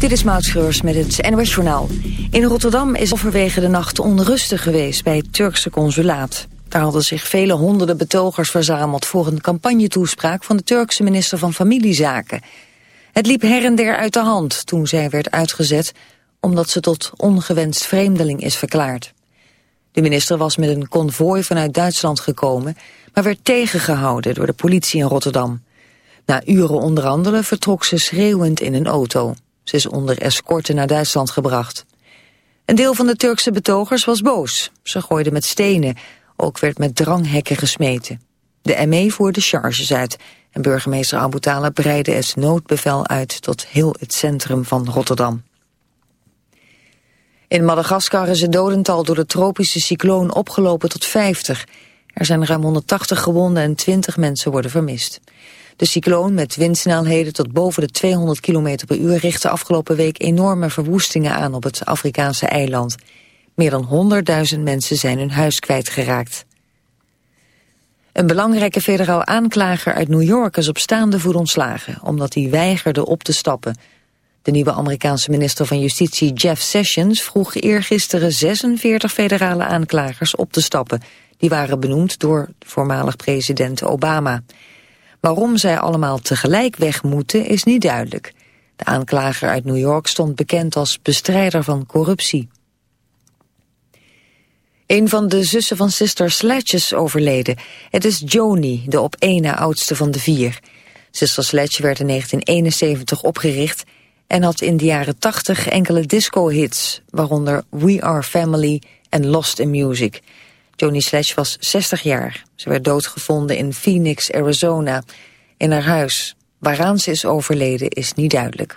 Dit is Maud met het NOS Journaal. In Rotterdam is overwege de nacht onrustig geweest bij het Turkse consulaat. Daar hadden zich vele honderden betogers verzameld... voor een campagnetoespraak van de Turkse minister van Familiezaken. Het liep her en der uit de hand toen zij werd uitgezet... omdat ze tot ongewenst vreemdeling is verklaard. De minister was met een konvooi vanuit Duitsland gekomen... maar werd tegengehouden door de politie in Rotterdam. Na uren onderhandelen vertrok ze schreeuwend in een auto. Ze is onder escorte naar Duitsland gebracht. Een deel van de Turkse betogers was boos. Ze gooiden met stenen. Ook werd met dranghekken gesmeten. De ME voerde charges uit. En burgemeester Abu Talib breidde het noodbevel uit tot heel het centrum van Rotterdam. In Madagaskar is het dodental door de tropische cycloon opgelopen tot 50. Er zijn ruim 180 gewonden en 20 mensen worden vermist. De cycloon met windsnelheden tot boven de 200 km per uur richtte afgelopen week enorme verwoestingen aan op het Afrikaanse eiland. Meer dan 100.000 mensen zijn hun huis kwijtgeraakt. Een belangrijke federaal aanklager uit New York is op staande voet ontslagen, omdat hij weigerde op te stappen. De nieuwe Amerikaanse minister van Justitie Jeff Sessions vroeg eergisteren 46 federale aanklagers op te stappen. Die waren benoemd door voormalig president Obama. Waarom zij allemaal tegelijk weg moeten is niet duidelijk. De aanklager uit New York stond bekend als bestrijder van corruptie. Een van de zussen van Sister Sledge is overleden. Het is Joni, de op één na oudste van de vier. Sister Sledge werd in 1971 opgericht en had in de jaren 80 enkele disco-hits, waaronder We Are Family en Lost in Music. Joni Sledge was 60 jaar. Ze werd doodgevonden in Phoenix, Arizona, in haar huis. Waaraan ze is overleden is niet duidelijk.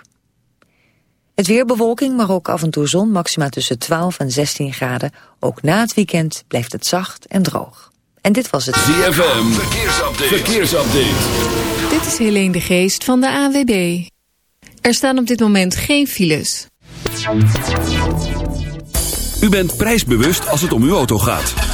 Het weer bewolking, maar ook af en toe zon, maxima tussen 12 en 16 graden. Ook na het weekend blijft het zacht en droog. En dit was het... ZFM, verkeersupdate. verkeersupdate. Dit is Helene de Geest van de AWB. Er staan op dit moment geen files. U bent prijsbewust als het om uw auto gaat.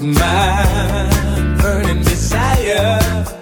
my burning desire.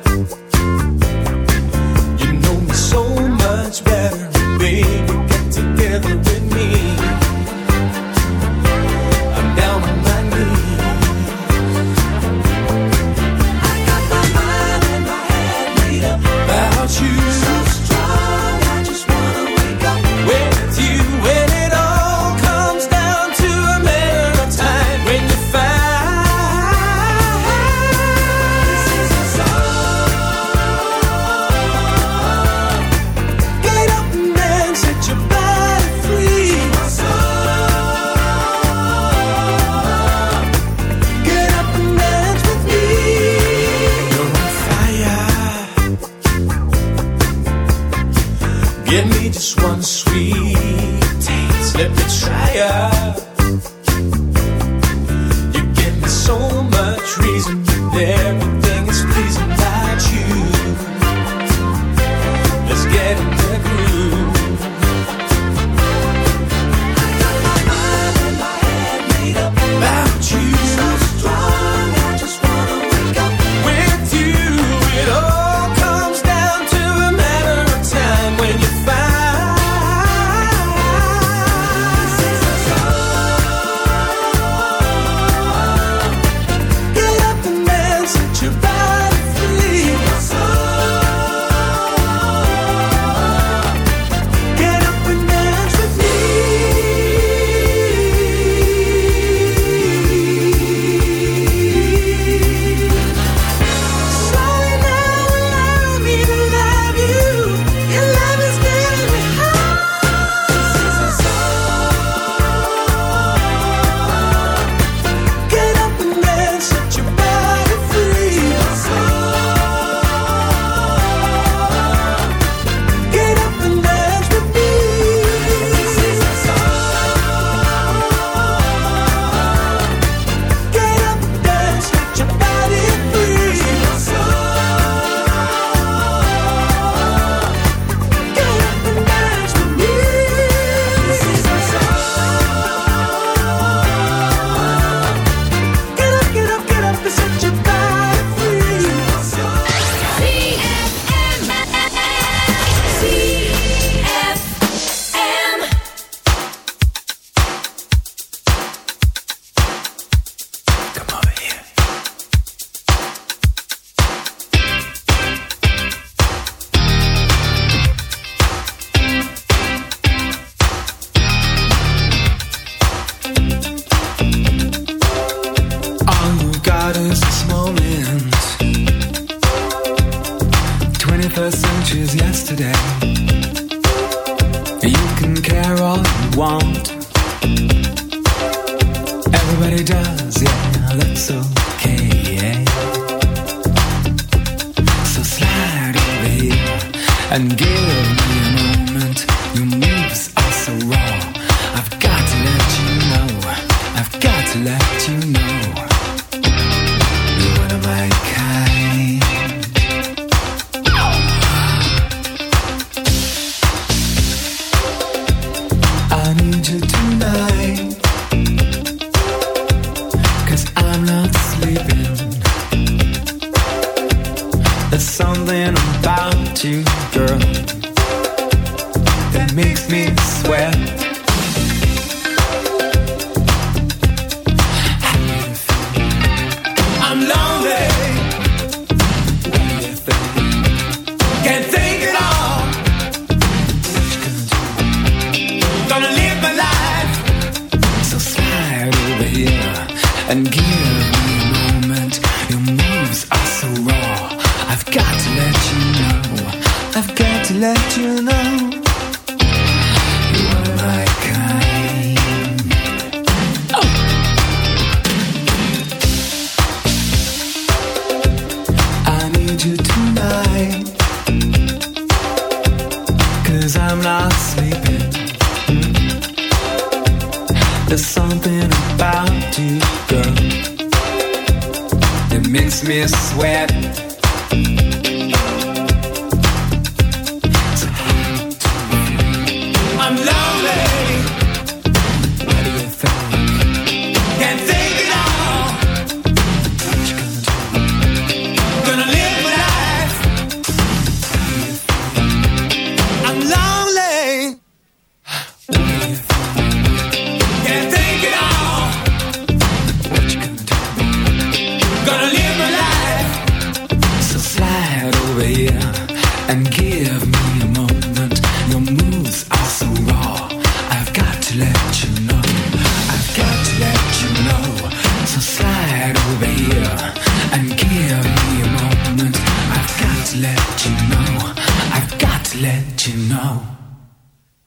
to let you know. I've got to let you know.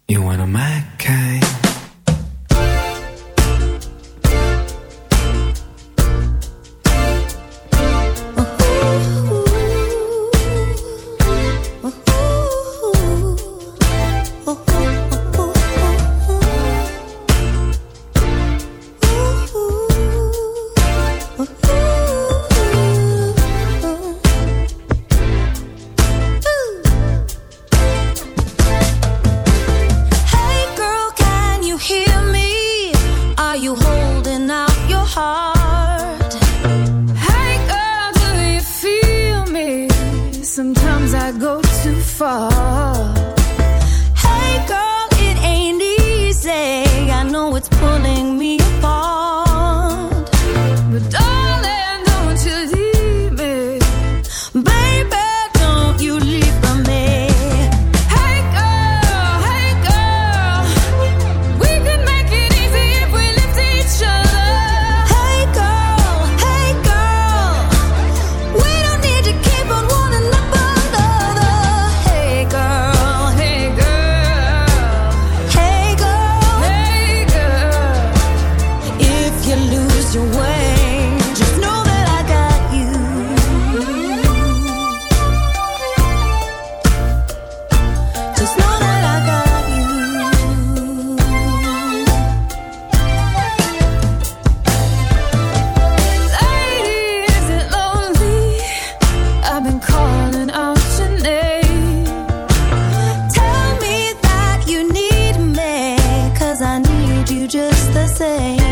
You're one of my kind. the same.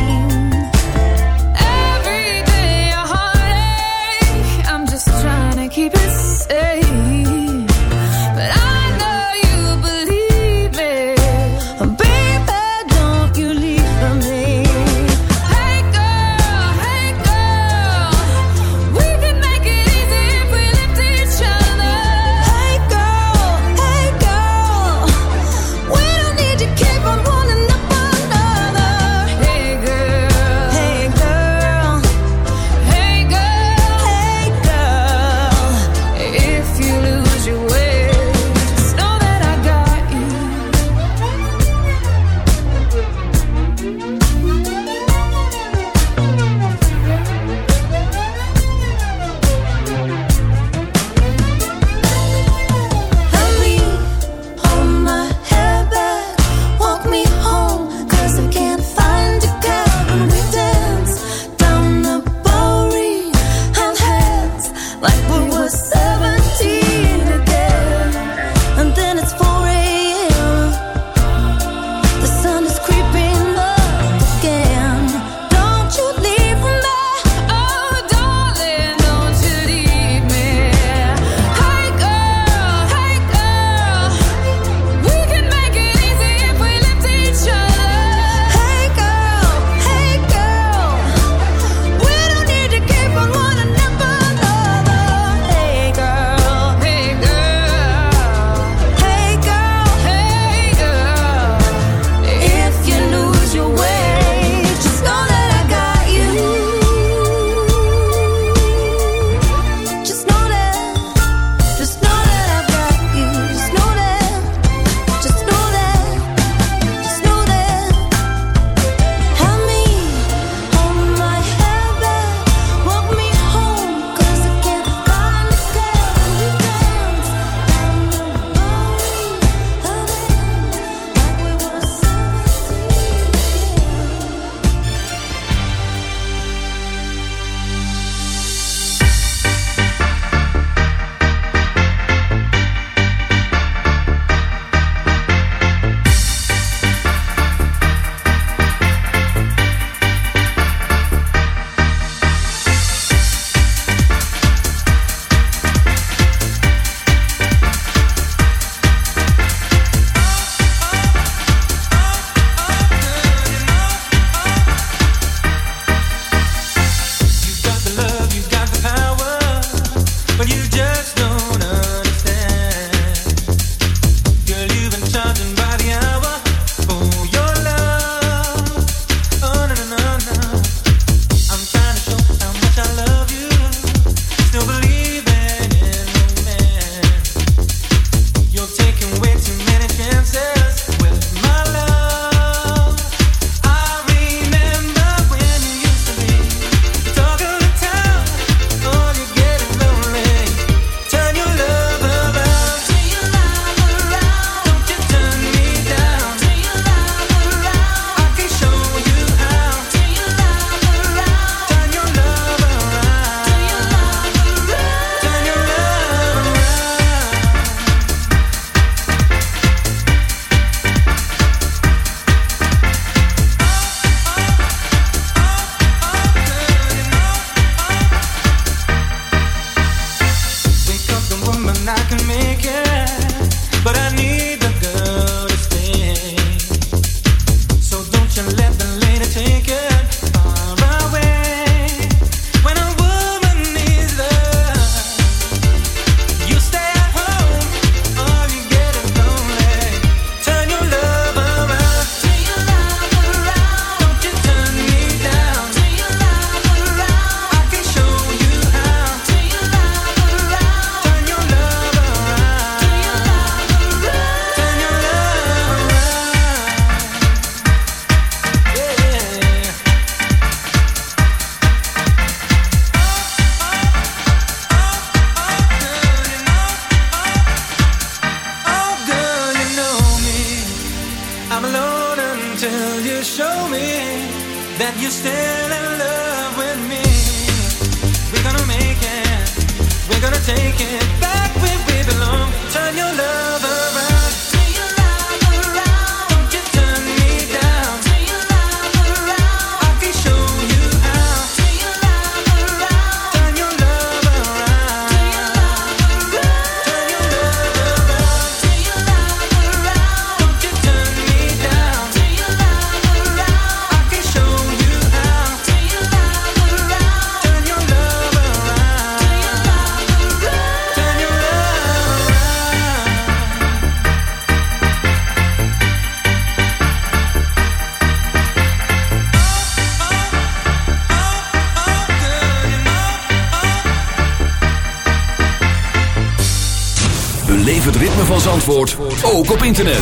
Beleef het ritme van Zandvoort, ook op internet.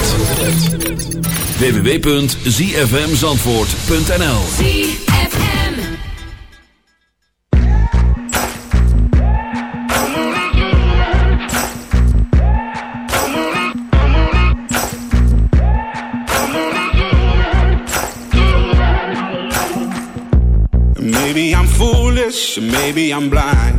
www.zfmzandvoort.nl Maybe I'm foolish, maybe I'm blind.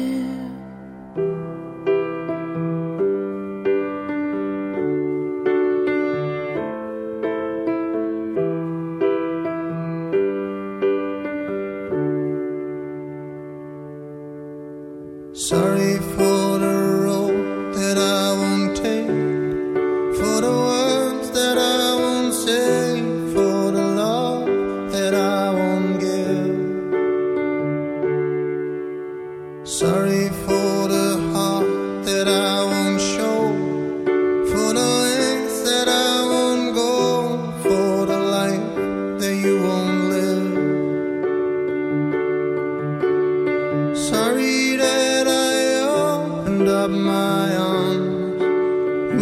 I opened up my arms.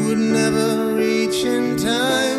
Would never reach in time.